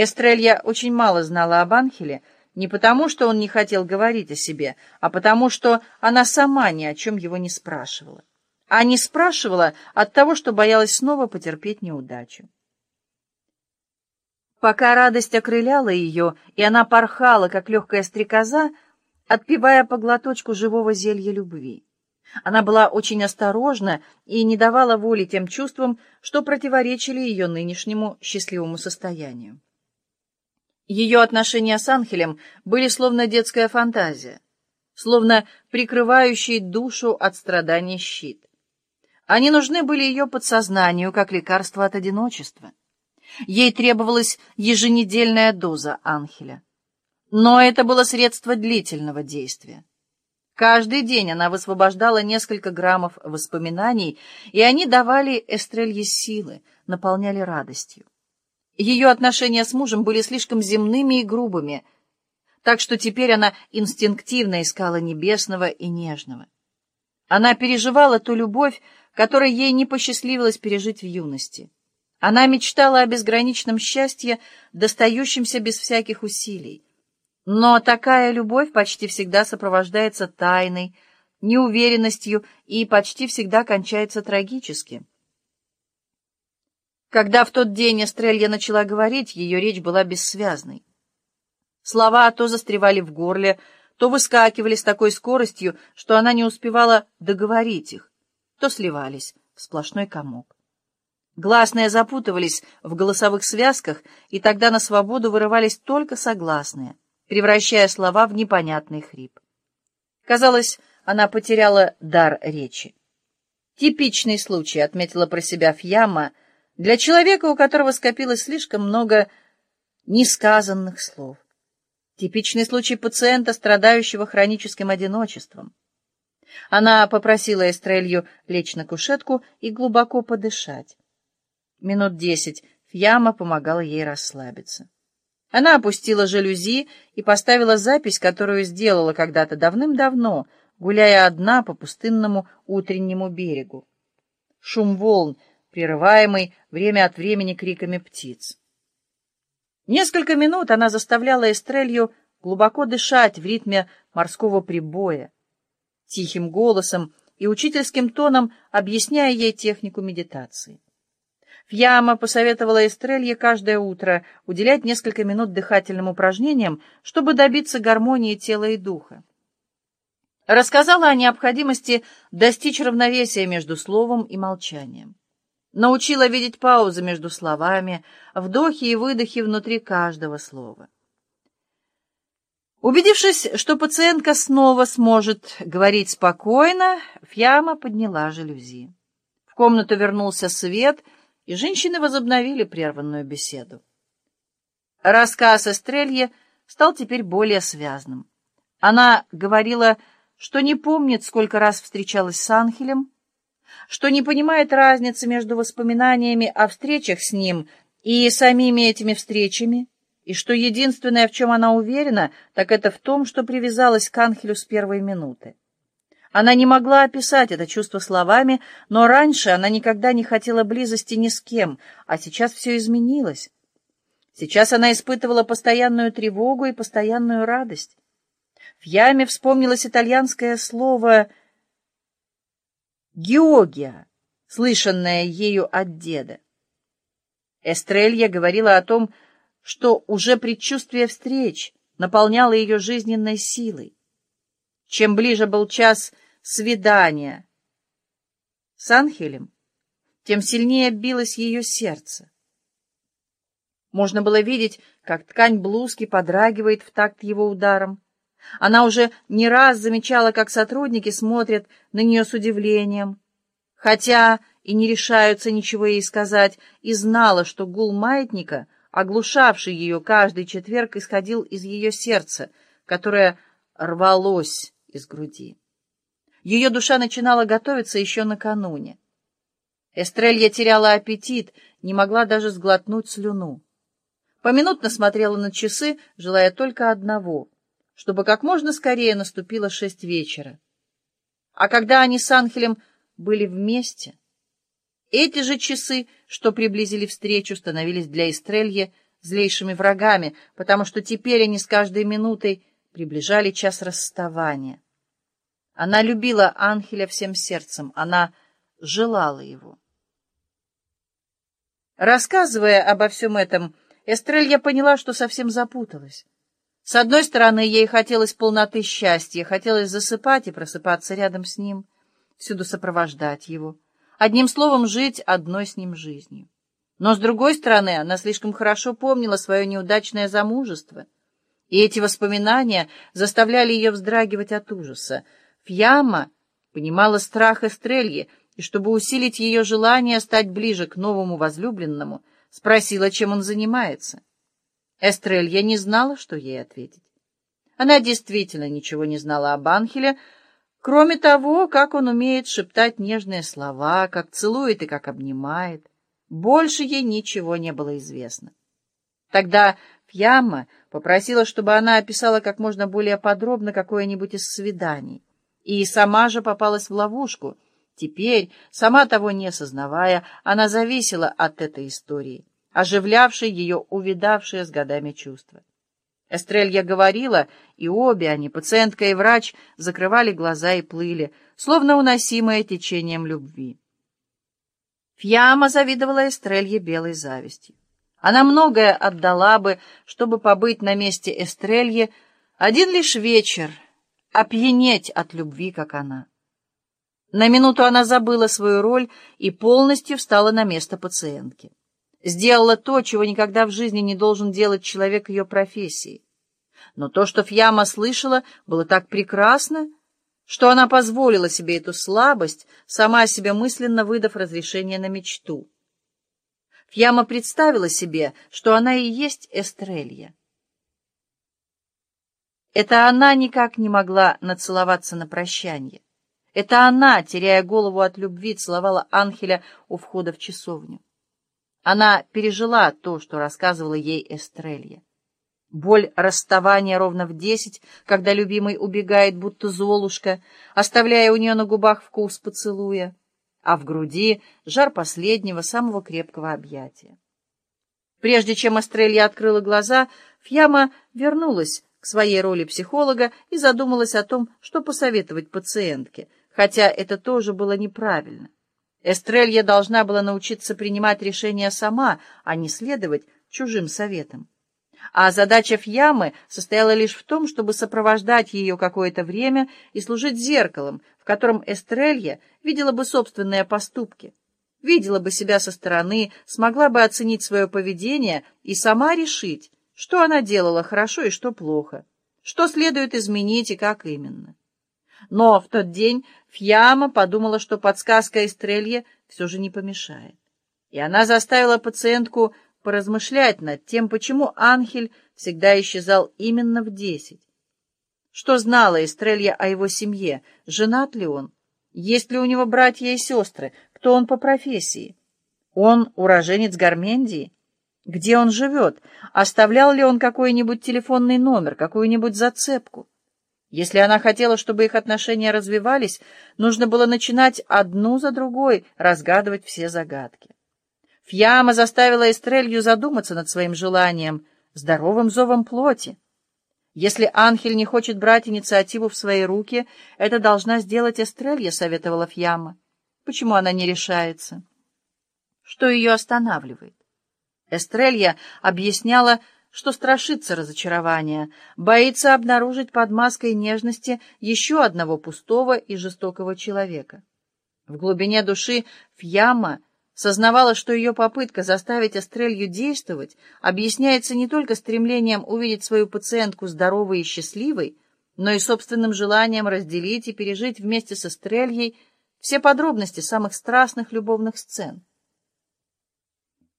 Эстрелья очень мало знала об Анхеле, не потому, что он не хотел говорить о себе, а потому, что она сама ни о чем его не спрашивала. А не спрашивала от того, что боялась снова потерпеть неудачу. Пока радость окрыляла ее, и она порхала, как легкая стрекоза, отпивая по глоточку живого зелья любви. Она была очень осторожна и не давала воли тем чувствам, что противоречили ее нынешнему счастливому состоянию. Ее отношения с Анхелем были словно детская фантазия, словно прикрывающий душу от страданий щит. Они нужны были ее подсознанию, как лекарство от одиночества. Ей требовалась еженедельная доза Анхеля. Но это было средство длительного действия. Каждый день она высвобождала несколько граммов воспоминаний, и они давали Эстрелье силы, наполняли радостью. Ее отношения с мужем были слишком земными и грубыми, так что теперь она инстинктивно искала небесного и нежного. Она переживала ту любовь, которой ей не посчастливилось пережить в юности. Она мечтала о безграничном счастье, достающемся без всяких усилий. Но такая любовь почти всегда сопровождается тайной, неуверенностью и почти всегда кончается трагически. Когда в тот день Эстрелья начала говорить, ее речь была бессвязной. Слова то застревали в горле, то выскакивали с такой скоростью, что она не успевала договорить их, то сливались в сплошной комок. Гласные запутывались в голосовых связках, и тогда на свободу вырывались только согласные, превращая слова в непонятный хрип. Казалось, она потеряла дар речи. «Типичный случай», — отметила про себя Фьяма, для человека, у которого скопилось слишком много несказанных слов. Типичный случай пациента, страдающего хроническим одиночеством. Она попросила Эстрелью лечь на кушетку и глубоко подышать. Минут десять Фьяма помогала ей расслабиться. Она опустила жалюзи и поставила запись, которую сделала когда-то давным-давно, гуляя одна по пустынному утреннему берегу. Шум волн, прерываемый время от времени криками птиц. Несколько минут она заставляла Эстрелью глубоко дышать в ритме морского прибоя, тихим голосом и учительским тоном объясняя ей технику медитации. Фьяма посоветовала Эстрелье каждое утро уделять несколько минут дыхательным упражнениям, чтобы добиться гармонии тела и духа. Рассказала о необходимости достичь равновесия между словом и молчанием. Научила видеть паузы между словами, вдохи и выдохи внутри каждого слова. Убедившись, что пациентка снова сможет говорить спокойно, Фьяма подняла жалюзи. В комнату вернулся свет — и женщины возобновили прерванную беседу. Рассказ Эстрелье стал теперь более связным. Она говорила, что не помнит, сколько раз встречалась с Анхелем, что не понимает разницы между воспоминаниями о встречах с ним и самими этими встречами, и что единственное, в чем она уверена, так это в том, что привязалась к Анхелю с первой минуты. Она не могла описать это чувство словами, но раньше она никогда не хотела близости ни с кем, а сейчас все изменилось. Сейчас она испытывала постоянную тревогу и постоянную радость. В яме вспомнилось итальянское слово «геогия», слышанное ею от деда. Эстрелья говорила о том, что уже предчувствие встреч наполняло ее жизненной силой. Чем ближе был час свидания с Анхелем, тем сильнее билось ее сердце. Можно было видеть, как ткань блузки подрагивает в такт его ударом. Она уже не раз замечала, как сотрудники смотрят на нее с удивлением, хотя и не решаются ничего ей сказать, и знала, что гул маятника, оглушавший ее каждый четверг, исходил из ее сердца, которое рвалось из груди. Ее душа начинала готовиться еще накануне. Эстрелья теряла аппетит, не могла даже сглотнуть слюну. Поминутно смотрела на часы, желая только одного, чтобы как можно скорее наступило шесть вечера. А когда они с Анхелем были вместе, эти же часы, что приблизили встречу, становились для Эстрельи злейшими врагами, потому что теперь они с каждой минутой приближали час расставания. Она любила Анхеля всем сердцем, она желала его. Рассказывая обо всем этом, Эстрелья поняла, что совсем запуталась. С одной стороны, ей хотелось полноты счастья, хотелось засыпать и просыпаться рядом с ним, всюду сопровождать его, одним словом, жить одной с ним жизнью. Но, с другой стороны, она слишком хорошо помнила свое неудачное замужество, и эти воспоминания заставляли ее вздрагивать от ужаса — Фьяма понимала страх Эстрельи, и чтобы усилить ее желание стать ближе к новому возлюбленному, спросила, чем он занимается. Эстрелья не знала, что ей ответить. Она действительно ничего не знала об Анхеле, кроме того, как он умеет шептать нежные слова, как целует и как обнимает. Больше ей ничего не было известно. Тогда Фьяма попросила, чтобы она описала как можно более подробно какое-нибудь из свиданий и сама же попалась в ловушку. Теперь, сама того не сознавая, она зависела от этой истории, оживлявшей ее увидавшие с годами чувства. Эстрелья говорила, и обе они, пациентка и врач, закрывали глаза и плыли, словно уносимые течением любви. Фьяма завидовала Эстрелье белой завистью. Она многое отдала бы, чтобы побыть на месте Эстрелье один лишь вечер — опьянеть от любви, как она. На минуту она забыла свою роль и полностью встала на место пациентки. Сделала то, чего никогда в жизни не должен делать человек ее профессии. Но то, что Фьяма слышала, было так прекрасно, что она позволила себе эту слабость, сама себе мысленно выдав разрешение на мечту. Фьяма представила себе, что она и есть Эстрелья. Это она никак не могла нацеловаться на прощание. Это она, теряя голову от любви, целовала Анхеля у входа в часовню. Она пережила то, что рассказывала ей Эстрелья. Боль расставания ровно в десять, когда любимый убегает, будто золушка, оставляя у нее на губах вкус поцелуя, а в груди жар последнего, самого крепкого объятия. Прежде чем Эстрелья открыла глаза, Фьяма вернулась к своей роли психолога и задумалась о том, что посоветовать пациентке, хотя это тоже было неправильно. Эстрелья должна была научиться принимать решения сама, а не следовать чужим советам. А задача Фьямы состояла лишь в том, чтобы сопровождать ее какое-то время и служить зеркалом, в котором Эстрелья видела бы собственные поступки, видела бы себя со стороны, смогла бы оценить свое поведение и сама решить, что она делала хорошо и что плохо, что следует изменить и как именно. Но в тот день Фьяма подумала, что подсказка Эстрелье все же не помешает. И она заставила пациентку поразмышлять над тем, почему Анхель всегда исчезал именно в десять. Что знала Эстрелья о его семье? Женат ли он? Есть ли у него братья и сестры? Кто он по профессии? Он уроженец Гармендии? Где он живет? Оставлял ли он какой-нибудь телефонный номер, какую-нибудь зацепку? Если она хотела, чтобы их отношения развивались, нужно было начинать одну за другой разгадывать все загадки. Фьяма заставила Эстрелью задуматься над своим желанием, здоровым зовом плоти. Если Анхель не хочет брать инициативу в свои руки, это должна сделать Эстрелья, советовала Фьяма. Почему она не решается? Что ее останавливает? Эстрелья объясняла, что страшится разочарования, боится обнаружить под маской нежности еще одного пустого и жестокого человека. В глубине души Фьяма сознавала, что ее попытка заставить Эстрелью действовать объясняется не только стремлением увидеть свою пациентку здоровой и счастливой, но и собственным желанием разделить и пережить вместе с Эстрельей все подробности самых страстных любовных сцен.